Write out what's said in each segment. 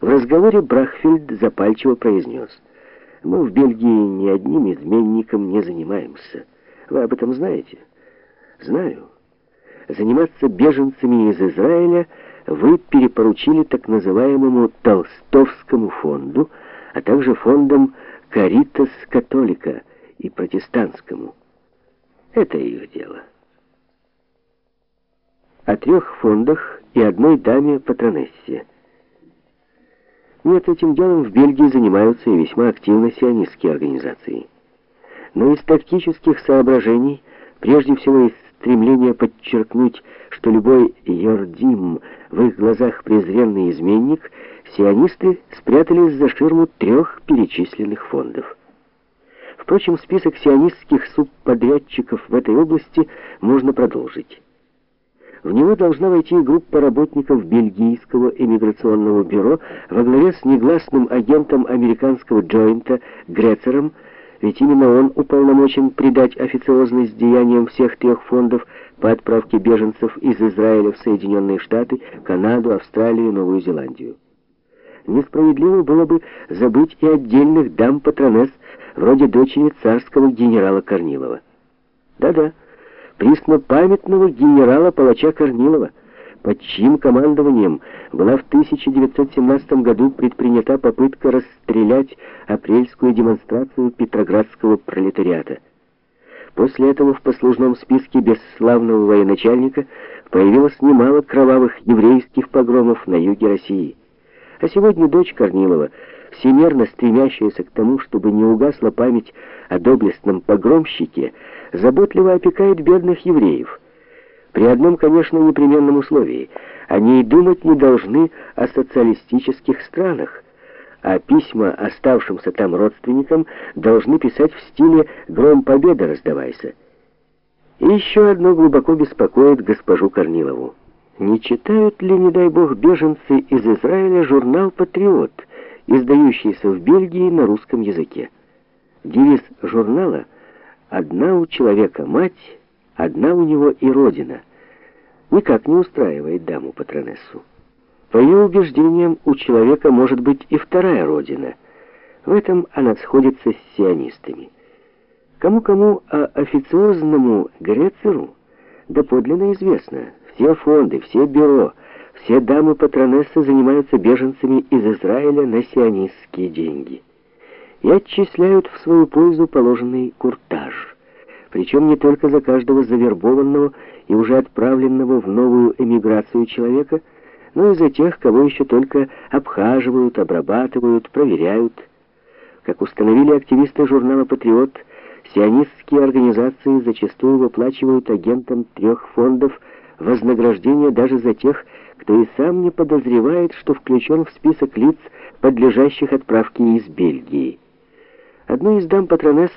В разговоре Брахфельд запальчиво произнес, «Мы в Бельгии ни одним изменником не занимаемся. Вы об этом знаете?» «Знаю. Заниматься беженцами из Израиля вы перепоручили так называемому Толстовскому фонду, а также фондам Каритас Католика и протестантскому. Это их дело» о трех фондах и одной даме-патронессе. Нет, этим делом в Бельгии занимаются и весьма активно сионистские организации. Но из тактических соображений, прежде всего из стремления подчеркнуть, что любой Йордим в их глазах презренный изменник, сионисты спрятались за ширму трех перечисленных фондов. Впрочем, список сионистских субподрядчиков в этой области можно продолжить. В него должна войти группа работников бельгийского иммиграционного бюро во главе с негласным агентом американского джойнта Грецером, ведь именно он уполномочен придать официозность деяниям всех трех фондов по отправке беженцев из Израиля в Соединенные Штаты, Канаду, Австралию и Новую Зеландию. Несправедливо было бы забыть и отдельных дам-патронесс, вроде дочери царского генерала Корнилова. Да-да, преснопамятного генерала-палача Корнилова, под чьим командованием была в 1917 году предпринята попытка расстрелять апрельскую демонстрацию петроградского пролетариата. После этого в послужном списке бесславного военачальника появилось немало кровавых еврейских погромов на юге России. А сегодня дочь Корнилова, всемерно стремящаяся к тому, чтобы не угасла память о доблестном погромщике, заботливо опекает бедных евреев. При одном, конечно, непременном условии. Они и думать не должны о социалистических странах, а письма оставшимся там родственникам должны писать в стиле «Гром победы раздавайся». И еще одно глубоко беспокоит госпожу Корнилову. Не читают ли, не дай бог, беженцы из Израиля журнал «Патриот», издающийся в Бельгии на русском языке? Девиз журнала — Одна у человека мать, одна у него и родина. Никак не устраивает даму-патронессу. По ее убеждениям, у человека может быть и вторая родина. В этом она сходится с сионистами. Кому-кому, а официозному Грецеру доподлинно известно, все фонды, все бюро, все дамы-патронессы занимаются беженцами из Израиля на сионистские деньги и отчисляют в свою пользу положенный куртаж. Причем не только за каждого завербованного и уже отправленного в новую эмиграцию человека, но и за тех, кого еще только обхаживают, обрабатывают, проверяют. Как установили активисты журнала «Патриот», сионистские организации зачастую выплачивают агентам трех фондов вознаграждение даже за тех, кто и сам не подозревает, что включен в список лиц, подлежащих отправке из Бельгии. Одну из дам патронесс,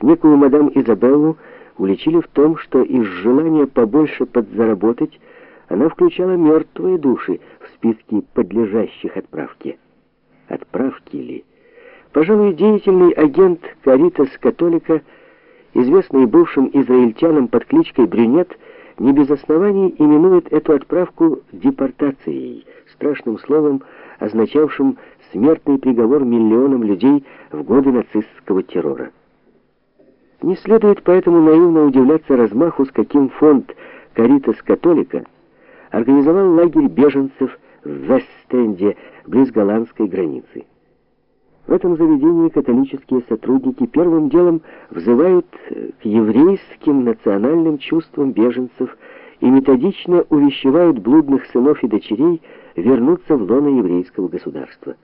некую мадам Изабеллу, уличили в том, что из желания побольше подзаработать она включала мертвые души в списки подлежащих отправке. Отправки ли? Пожалуй, деятельный агент Каритас Католика, известный бывшим израильтянам под кличкой Брюнет, не без оснований именует эту отправку депортацией, страшным словом, означавшим смертный приговор миллионам людей в годы нацистского террора. Не следует поэтому наивно удивляться размаху, с каким фонд «Каритас Католика» организовал лагерь беженцев в Вестенде, близ голландской границы. В этом заведении католические сотрудники первым делом взывают к еврейским национальным чувствам беженцев и методично увещевают блудных сынов и дочерей вернуться в лоно еврейского государства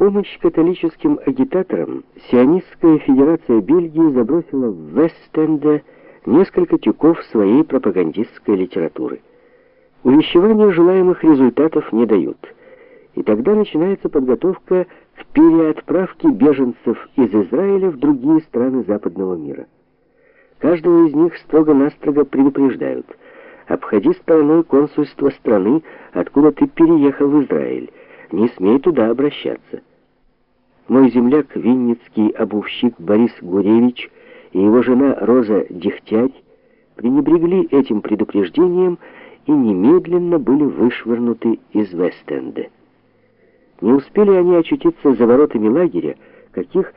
помощь католическим агитаторам сионистская федерация Бельгии забросила в Вестенде несколько тюков своей пропагандистской литературы. Увещевания желаемых результатов не дают. И тогда начинается подготовка к переотправке беженцев из Израиля в другие страны западного мира. Каждого из них строго-настрого предупреждают. Обходи стороной консульство страны, откуда ты переехал в Израиль. Не смей туда обращаться. Мой земляк, винницкий обувщик Борис Гуревич и его жена Роза Дегтять пренебрегли этим предупреждением и немедленно были вышвырнуты из Вестенда. Не успели они очутиться за воротами лагеря, каких